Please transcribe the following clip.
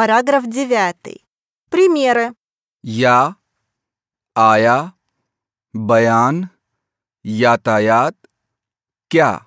Параграф 9. Примеры. Я, ая, баян, ятаят, кя.